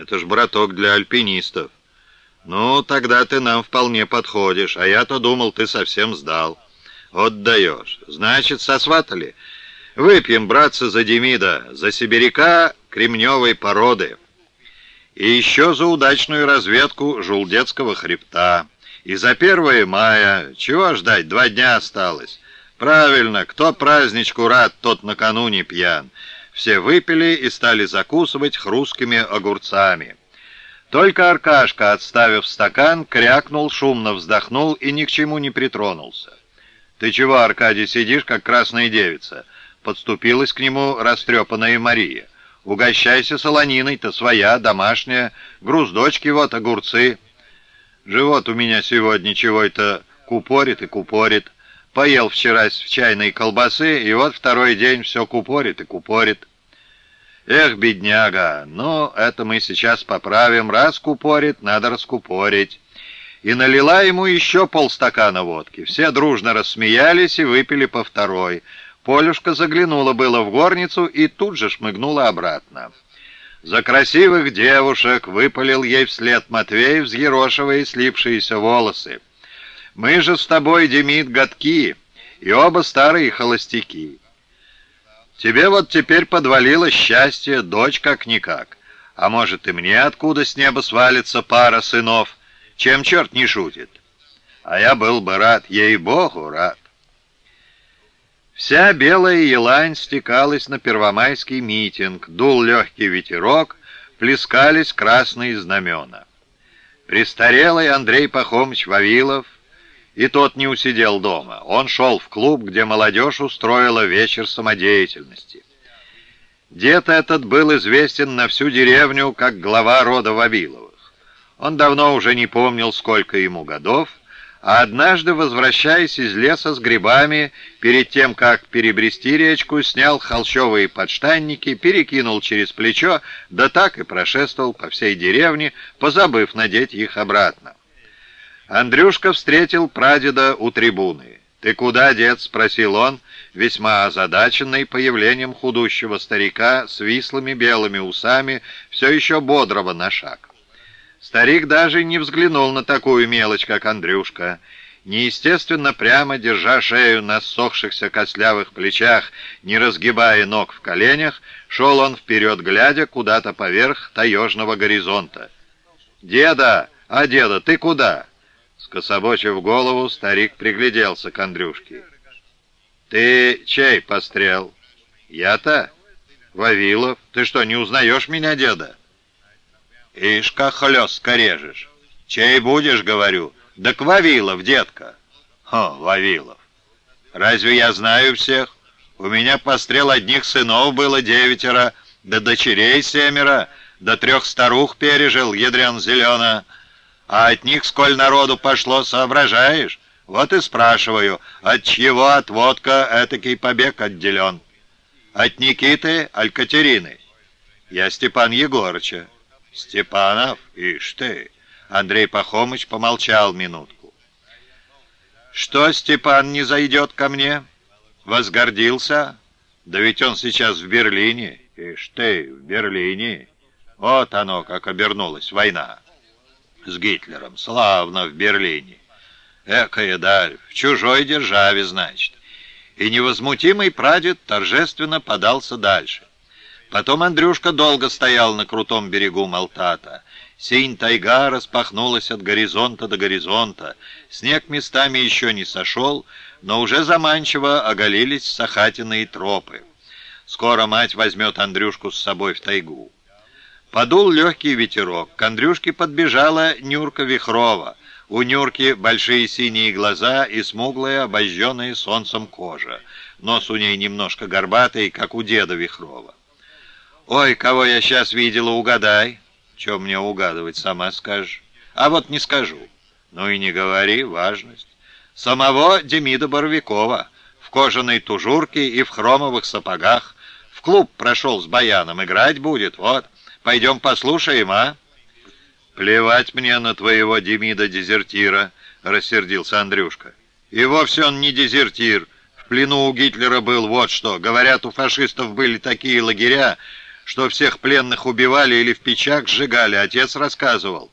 Это ж браток для альпинистов. Ну, тогда ты нам вполне подходишь, а я-то думал, ты совсем сдал. Вот даешь. Значит, сосватали? Выпьем, братцы, за Демида, за сибиряка кремневой породы. И еще за удачную разведку Жулдетского хребта. И за 1 мая. Чего ждать, два дня осталось. Правильно, кто праздничку рад, тот накануне пьян. Все выпили и стали закусывать хрусткими огурцами. Только Аркашка, отставив стакан, крякнул, шумно вздохнул и ни к чему не притронулся. «Ты чего, Аркадий, сидишь, как красная девица?» Подступилась к нему растрепанная Мария. «Угощайся солониной-то своя, домашняя, груздочки вот, огурцы». «Живот у меня сегодня чего-то купорит и купорит. Поел вчера в чайной колбасы, и вот второй день все купорит и купорит». «Эх, бедняга, ну, это мы сейчас поправим. Раз купорит, надо раскупорить». И налила ему еще полстакана водки. Все дружно рассмеялись и выпили по второй. Полюшка заглянула было в горницу и тут же шмыгнула обратно. «За красивых девушек!» — выпалил ей вслед Матвей, взъерошивая слипшиеся волосы. «Мы же с тобой, Демид, годки, и оба старые холостяки. Тебе вот теперь подвалило счастье, дочь как-никак. А может, и мне откуда с неба свалится пара сынов, чем черт не шутит? А я был бы рад, ей-богу, рад. Вся белая елань стекалась на первомайский митинг, дул легкий ветерок, плескались красные знамена. Престарелый Андрей Пахомыч Вавилов и тот не усидел дома. Он шел в клуб, где молодежь устроила вечер самодеятельности. Дед этот был известен на всю деревню как глава рода Вавиловых. Он давно уже не помнил, сколько ему годов, а однажды, возвращаясь из леса с грибами, перед тем, как перебрести речку, снял холщовые подштанники, перекинул через плечо, да так и прошествовал по всей деревне, позабыв надеть их обратно. Андрюшка встретил прадеда у трибуны. «Ты куда, дед?» — спросил он, весьма озадаченный появлением худущего старика с вислыми белыми усами, все еще бодрого на шаг. Старик даже не взглянул на такую мелочь, как Андрюшка. Неестественно прямо, держа шею на ссохшихся костлявых плечах, не разгибая ног в коленях, шел он вперед, глядя куда-то поверх таежного горизонта. «Деда! А, деда, ты куда?» Скособочив голову, старик пригляделся к Андрюшке. «Ты чей пострел?» «Я-то? Вавилов. Ты что, не узнаешь меня, деда?» «Ишь, как хлестко режешь. Чей будешь, говорю?» «Да к Вавилов, детка». «Хо, Вавилов. Разве я знаю всех? У меня пострел одних сынов было девятеро, да дочерей семеро, да трех старух пережил, ядрен зелено». А от них сколь народу пошло, соображаешь? Вот и спрашиваю, от чьего отводка этакий побег отделен? От Никиты, аль Катерины? Я Степан Егорыча. Степанов? Ишь ты! Андрей Пахомыч помолчал минутку. Что Степан не зайдет ко мне? Возгордился? Да ведь он сейчас в Берлине. Ишь ты, в Берлине. Вот оно, как обернулась война с Гитлером. Славно в Берлине. Экая даль, в чужой державе, значит. И невозмутимый прадед торжественно подался дальше. Потом Андрюшка долго стоял на крутом берегу Малтата. Синь тайга распахнулась от горизонта до горизонта. Снег местами еще не сошел, но уже заманчиво оголились сахатиные тропы. Скоро мать возьмет Андрюшку с собой в тайгу. Подул легкий ветерок. К Андрюшке подбежала Нюрка Вихрова. У Нюрки большие синие глаза и смуглая, обожженная солнцем кожа. Нос у ней немножко горбатый, как у деда Вихрова. «Ой, кого я сейчас видела, угадай!» «Чем мне угадывать, сама скажешь?» «А вот не скажу». «Ну и не говори, важность». «Самого Демида Боровикова, в кожаной тужурке и в хромовых сапогах. В клуб прошел с баяном, играть будет, вот». Пойдем послушаем, а?» «Плевать мне на твоего Демида-дезертира», — рассердился Андрюшка. «И вовсе он не дезертир. В плену у Гитлера был вот что. Говорят, у фашистов были такие лагеря, что всех пленных убивали или в печах сжигали, отец рассказывал.